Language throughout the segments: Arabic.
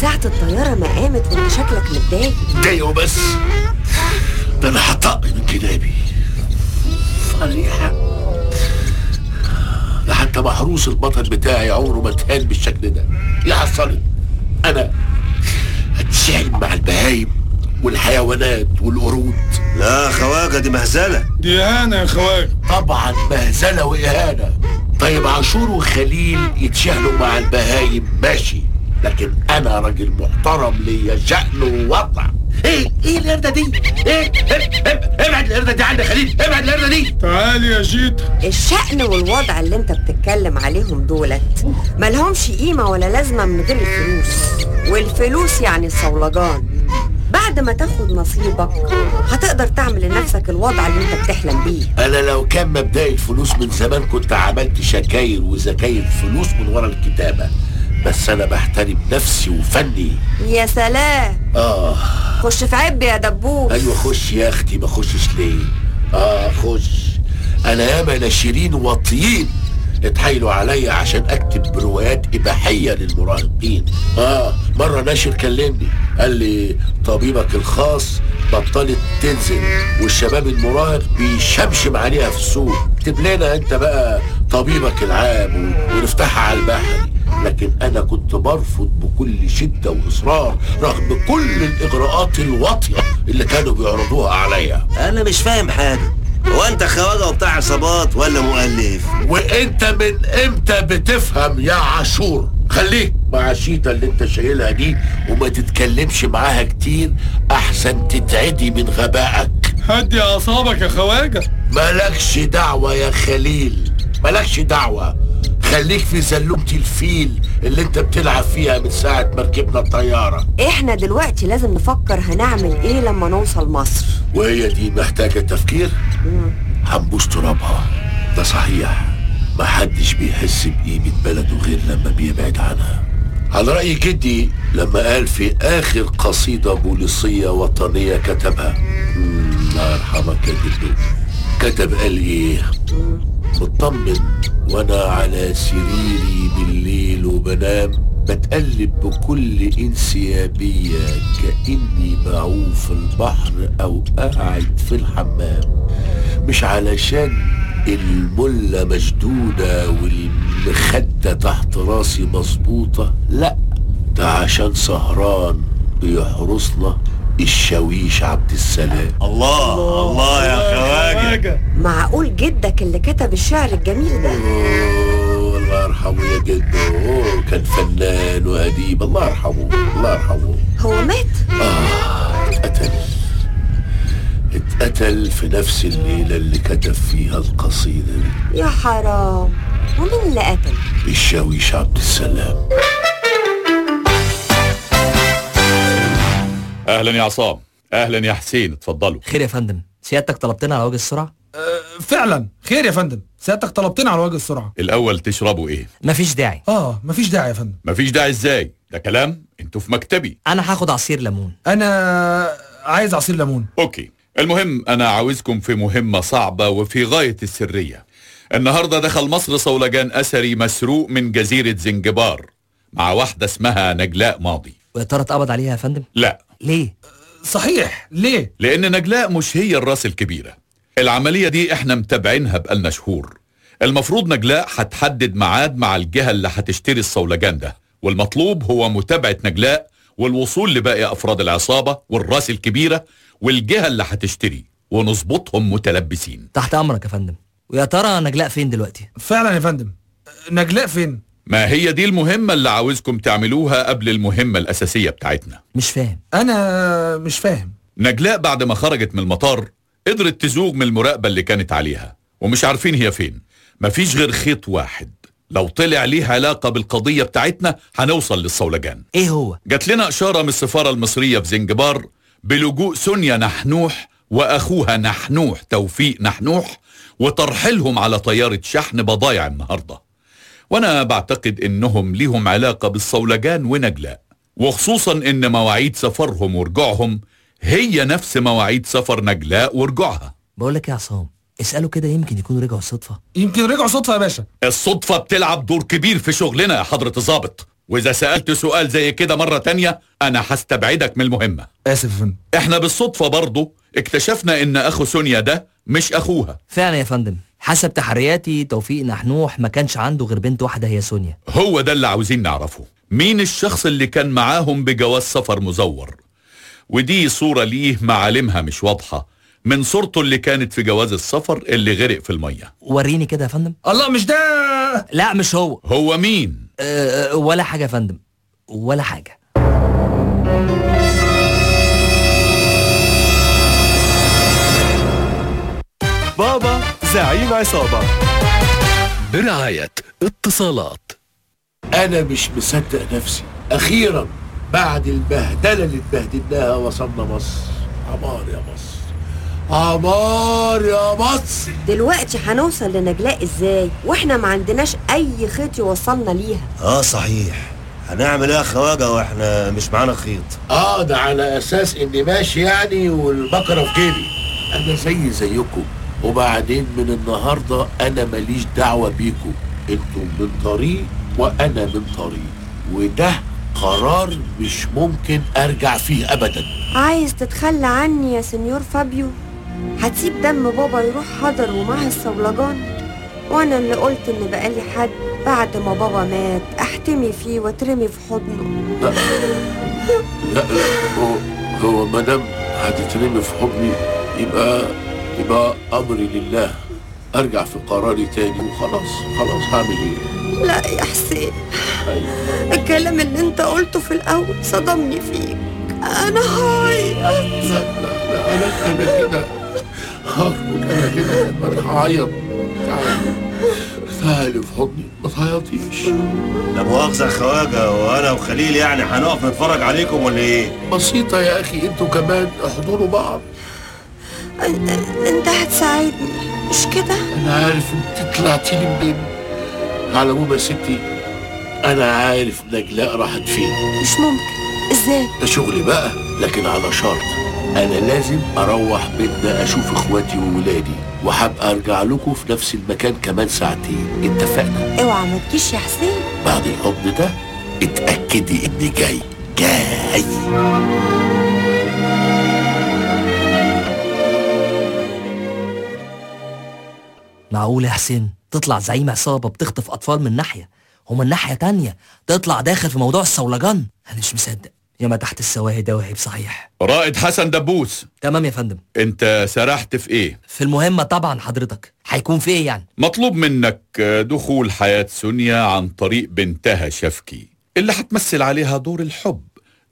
ساعة الطيارة ما قامت وانت شكلك متضايق. متضايق وبس. ده أنا هطق من كلابي. صريحة. ده حتى محروس البطل بتاعي عمره ما اتهان بالشكل ده. يا حصلت أنا هتشعل مع البهايم والحيوانات والقرود. لا خواجة دي مهزلة. دي إهانة يا خواجة. طبعا مهزلة وإهانة. طيب عاشور وخليل يتشاهلوا مع البهايم. ماشي. لكن أنا راجل محترم ليا شأن ووضع. إيه إيه القرده دي؟ إيه إيه؟ إيه؟ ابعد القرده دي عني يا خليل ابعد القرده دي. تعالي يا جيتا الشأن والوضع اللي انت بتتكلم عليهم دولت ملهمش قيمة ولا لازمة من غير الفلوس. والفلوس يعني الصولجان. بعد ما تاخد نصيبك هتقدر تعمل لنفسك الوضع اللي انت بتحلم بيه. أنا لو كان مبدأي الفلوس من زمان كنت عملت شكاير وزكاير فلوس من ورا الكتابة. بس أنا بحترم نفسي وفني. يا سلام. آه. خش في عب يا دبوس. أيوه خش يا أختي ما خشش ليه؟ آه خش. أنا ياما ناشرين واطيين. اتحايلوا عليا عشان أكتب روايات إباحية للمراهقين. آه مرة ناشر كلمني. قال لي طبيبك الخاص بطلت تنزل والشباب المراهق بيشمشم عليها في السوق. اكتب لنا أنت بقى طبيبك العام ونفتحها على البحر. لكن أنا كنت برفض بكل شدة وإصرار رغم كل الإغراءات الواطية اللي كانوا بيعرضوها عليا. أنا مش فاهم حاجة. هو أنت خواجة وبتاع عصابات ولا مؤلف؟ وأنت من إمتى بتفهم يا عاشور؟ خليك مع شيتا اللي أنت شايلها دي وما تتكلمش معاها كتير أحسن تتعدي من غبائك. هدي أعصابك يا خواجة. مالكش دعوة يا خليل. مالكش دعوة. خليك في زلومة الفيل اللي انت بتلعب فيها من ساعة ما ركبنا الطيارة. إحنا دلوقتي لازم نفكر هنعمل إيه لما نوصل مصر. وهي دي محتاجة تفكير؟ هنبوس ترابها. ده صحيح. محدش بيحس بقيمة بلده غير لما بيبعد عنها. على رأي جدي لما قال في آخر قصيدة بوليسية وطنية كتبها. الله يرحمك يا جدو كتب قال إيه مطمن وأنا على سريري بالليل وبنام بتقلب بكل انسيابية كأني بعوم في البحر أو قاعد في الحمام. مش علشان الملة مشدودة والمخدة تحت راسي مظبوطة لأ ده عشان سهران بيحرسنا الشاويش عبد السلام. الله الله يا خواجة. معقول جدك اللي كتب الشعر الجميل ده؟ الله يرحمه يا جدو أوه، كان فنان وأديب. الله يرحمه الله يرحمه. هو مات؟ آه اتقتل. اتقتل في نفس الليلة اللي كتب فيها القصيدة دي. يا حرام. ومين اللي قتل؟ الشاويش عبد السلام. أهلا يا عصام. أهلا يا حسين. اتفضلوا. خير يا فندم. سيادتك طلبتنا على وجه السرعة؟ فعلا. خير يا فندم. سيادتك طلبتنا على وجه السرعة. الأول تشربوا إيه؟ مفيش داعي. آه مفيش داعي يا فندم. مفيش داعي إزاي؟ ده كلام أنتوا في مكتبي. أنا هاخد عصير ليمون. أنا عايز عصير ليمون. أوكي. المهم أنا عاوزكم في مهمة صعبة وفي غاية السرية. النهاردة دخل مصر صولجان أثري مسروق من جزيرة زنجبار مع واحدة اسمها نجلاء ماضي. ويا ترى اتقبض عليها يا فندم؟ لا. ليه؟ صحيح. ليه؟ لأن نجلاء مش هي الراس الكبيرة. العملية دي إحنا متابعينها بقالنا شهور. المفروض نجلاء هتحدد ميعاد مع الجهة اللي هتشتري الصولجان ده. والمطلوب هو متابعة نجلاء والوصول لباقي أفراد العصابة والراس الكبيرة والجهة اللي هتشتري. ونظبطهم متلبسين. تحت أمرك يا فندم. ويا ترى نجلاء فين دلوقتي؟ فعلا يا فندم. نجلاء فين؟ ما هي دي المهمة اللي عاوزكم تعملوها قبل المهمة الأساسية بتاعتنا؟ مش فاهم. أنا مش فاهم. نجلاء بعد ما خرجت من المطار قدرت تزوغ من المراقبة اللي كانت عليها ومش عارفين هي فين. مفيش غير خيط واحد. لو طلع ليه علاقة بالقضية بتاعتنا هنوصل للصولجان. إيه هو؟ جات لنا إشارة من السفارة المصرية في زنجبار. بلجوء سونيا نحنوح وأخوها نحنوح توفيق نحنوح وترحيلهم على طيارة شحن بضايع النهاردة. وأنا بعتقد إنهم ليهم علاقة بالصولجان ونجلاء وخصوصا إن مواعيد سفرهم ورجوعهم هي نفس مواعيد سفر نجلاء ورجوعها. بقول لك يا عصام اسأله كده يمكن يكونوا رجعوا صدفة يمكن رجعوا صدفه يا باشا. الصدفة بتلعب دور كبير في شغلنا يا حضرة الظابط وإذا سألت سؤال زي كده مرة تانية أنا هستبعدك من المهمة. آسف يا فندم. إحنا بالصدفة برضو اكتشفنا إن أخو سونيا ده مش أخوها. فعلا يا فندم. حسب تحرياتي توفيق نحنوح ما كانش عنده غير بنت واحدة هي سونيا. هو ده اللي عاوزين نعرفه. مين الشخص اللي كان معاهم بجواز سفر مزور؟ ودي صورة ليه معالمها مش واضحة. من صورته اللي كانت في جواز السفر اللي غرق في المية. وريني كده يا فندم. الله مش ده! لا مش هو. هو مين؟ أه ولا حاجة يا فندم. ولا حاجة. بابا! زعيم عصابة برعاية اتصالات. أنا مش مصدق نفسي. أخيرا بعد البهدلة اللي اتبهدلناها وصلنا مصر. عمار يا مصر. عمار يا مصر. دلوقتي هنوصل لنجلاء إزاي؟ وإحنا ما عندناش أي خيط يوصلنا ليها. آه صحيح. هنعمل إيه يا خواجة وإحنا مش معانا خيط؟ آه ده على أساس إني ماشي يعني والبقرة في جيبي. أنا زي زيكم. وبعدين من النهارده أنا ماليش دعوة بيكم. أنتوا من طريق وأنا من طريق. وده قرار مش ممكن أرجع فيه ابدا. عايز تتخلى عني يا سنيور فابيو؟ هتسيب دم بابا يروح حضر ومعاه الصولجان وأنا اللي قلت إن بقالي حد بعد ما بابا مات أحتمي فيه وأترمي في حضنه. لا لا هو هو ما دام هتترمي في حضني يبقى يبقى امري لله. أرجع في قراري تاني وخلاص خلاص هعمل إيه؟ لا يا حسين. أيوة. الكلام اللي أنت قلته في الأول صدمني فيك. أنا هاي لا لا لا أنا أنا كده. هربط أنا كده. أنا هعيط. تعالي. تعالي في حضني ما تعيطيش. لا مؤاخذة يا خواجة وأنا وخليل يعني هنقف نتفرج عليكم ولا إيه؟ بسيطة يا أخي أنتوا كمان احضروا بعض. أنت هتساعدني مش كده؟ أنا عارف أنت طلعتي لي منين. على يا ستي أنا عارف نجلاء راحت فين. مش ممكن. إزاي؟ ده شغلي بقى لكن على شرط. أنا لازم أروح بيتنا أشوف إخواتي وولادي وهبقى أرجع لكم في نفس المكان كمان ساعتين. اتفقنا؟ اوعى ما تجيش يا حسين. بعد الحضن ده اتأكدي إني جاي. جاي. معقول يا حسين؟ تطلع زعيم عصابة بتخطف أطفال من ناحية ومن ناحية تانية. تطلع داخل في موضوع الصولجان. أنا مش مصدق. يا ما تحت السواهي دواهب صحيح. رائد حسن دبوس. تمام يا فندم. أنت سرحت في إيه؟ في المهمة طبعا حضرتك. هيكون في إيه يعني؟ مطلوب منك دخول حياة سونيا عن طريق بنتها شفكي اللي هتمثل عليها دور الحب.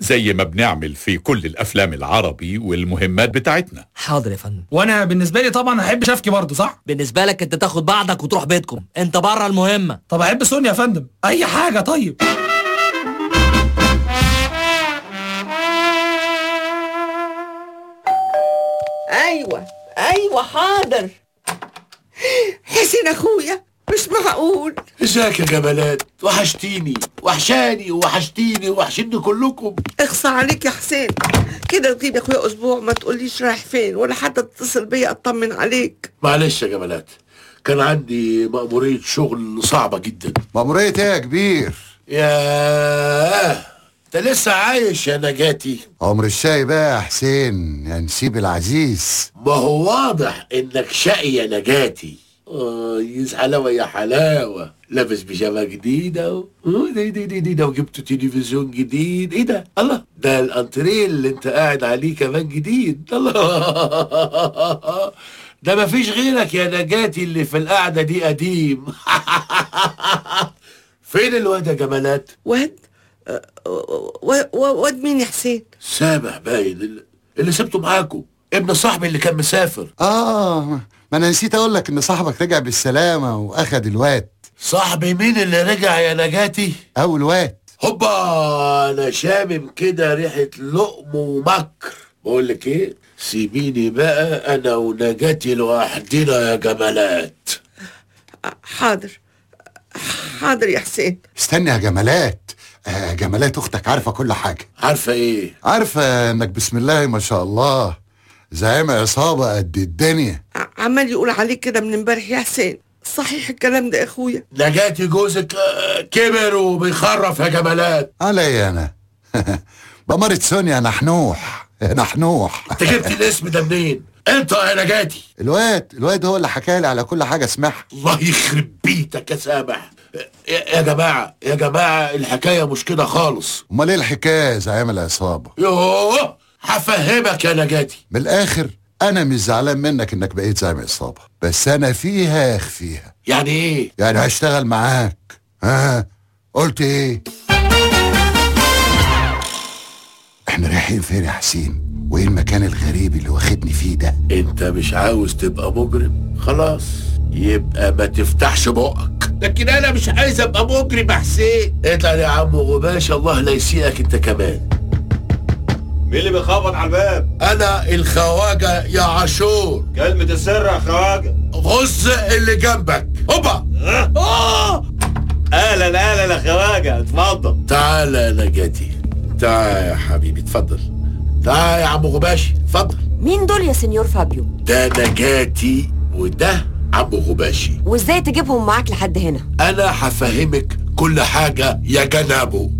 زي ما بنعمل في كل الأفلام العربي والمهمات بتاعتنا. حاضر يا فندم. وأنا بالنسبة لي طبعا هحب شفكي برضه صح؟ بالنسبة لك أنت تاخد بعضك وتروح بيتكم. أنت بره المهمة. طب أحب سونيا يا فندم. أي حاجة طيب. أيوه أيوه حاضر. حسين أخويا. مش معقول. إزيك يا جمالات؟ وحشتيني. وحشاني وحشتيني وحشني كلكم. اخصى عليك يا حسين. كده تغيب يا اخويا أسبوع ما تقوليش رايح فين ولا حتى تتصل بيا أطمن عليك. معلش يا جمالات. كان عندي مأمورية شغل صعبة جدا. مأمورية إيه يا كبير؟ ياه أنت لسه عايش يا نجاتي؟ عمر الشاي بقى يا حسين يا نسيب العزيز. ما هو واضح إنك شقي يا نجاتي. يز حلاوة يا حلاوة. لابس بيجامة جديدة دي دي دي دي ده وجبت تلفزيون جديد. إيه ده؟ الله ده الأنتريه اللي أنت قاعد عليه كمان جديد. الله. ده مفيش غيرك يا نجاتي اللي في القعدة دي قديم. فين الواد يا جمالات؟ واد و- و- واد مين يا حسين؟ سامح باين اللي- اللي سبته معاكم ابن صاحبي اللي كان مسافر. آه. ما أنا نسيت أقول لك إن صاحبك رجع بالسلامة وأخد الواد. صاحبي مين اللي رجع يا نجاتي؟ اول واد هوبا أنا شامم كده ريحة لقم ومكر. بقول لك إيه؟ سيبيني بقى أنا ونجاتي لوحدنا يا جمالات. حاضر. حاضر يا حسين. استنى يا جمالات. آه جمالات أختك عارفة كل حاجة. عارفة إيه؟ عارفة إنك بسم الله ما شاء الله زعيم عصابة قد الدنيا. عمال يقول عليك كده من امبارح يا حسين صحيح الكلام ده يا أخويا؟ نجاتي جوزك آه، كبر وبيخرف يا جمالات. علي أنا؟ بمرة سونيا نحنوح يا نحنوح أنت جبت الاسم ده منين؟ أنت يا نجاتي الواد الواد هو اللي حكى لي على كل حاجة اسمعها الله يخرب بيتك يا سامح. يا جماعة يا جماعة الحكاية مش كده خالص. أمال إيه الحكاية يا زعيم العصابة؟ يوه هفهمك يا نجاتي من الآخر أنا مش زعلان منك إنك بقيت زعيم عصابه بس أنا فيها اخفيها يعني إيه؟ يعني هشتغل معاك. ها؟ قلت إيه؟ إحنا رايحين فين يا حسين؟ وإيه المكان الغريب اللي واخدني فيه ده؟ أنت مش عاوز تبقى مجرم؟ خلاص. يبقى ما تفتحش بقك. لكن أنا مش عايز أبقى مجرم يا حسين. اطلع يا عم غباش الله لا يسيئك أنت كمان. مين اللي بيخبط على الباب؟ أنا الخواجة يا عاشور. كلمة السر يا خواجة. غز اللي جنبك. هوبا. آه. أهلا أهلا يا خواجة. اتفضل. تعالى يا نجاتي تعالى يا حبيبي اتفضل. تعالى يا عم غباشي اتفضل. مين دول يا سنيور فابيو؟ ده نجاتي وده عم غباشي. وإزاي تجيبهم معاك لحد هنا؟ أنا هفهمك كل حاجة يا جنابو